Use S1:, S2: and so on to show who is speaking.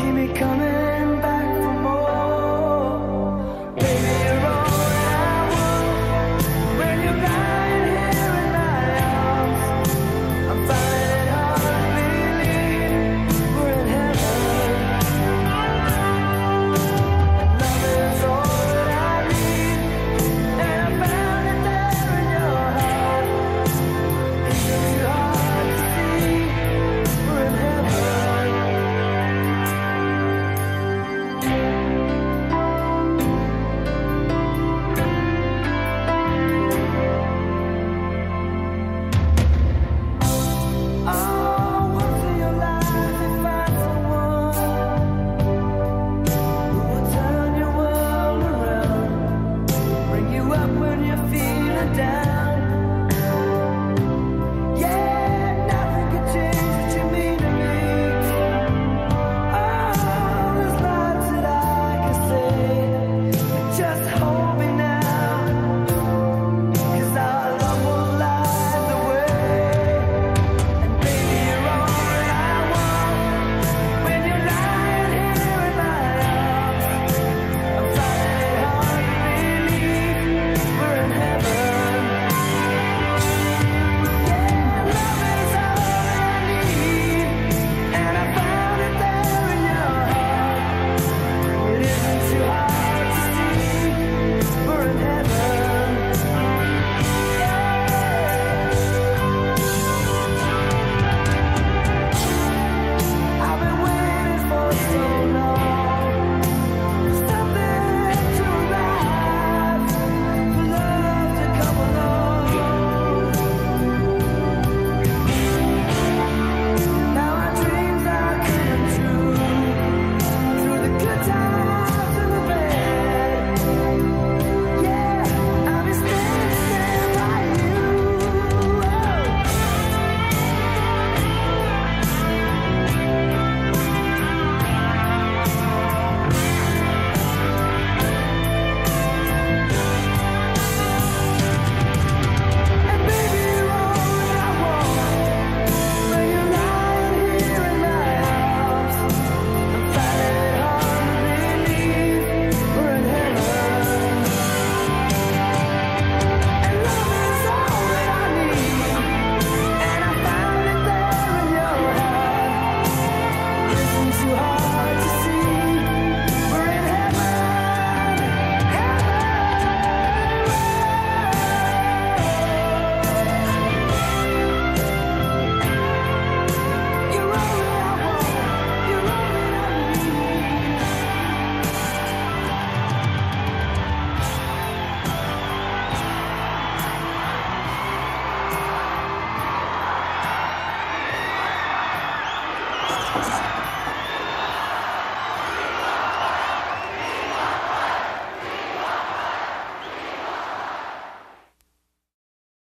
S1: keep me coming. 就爱。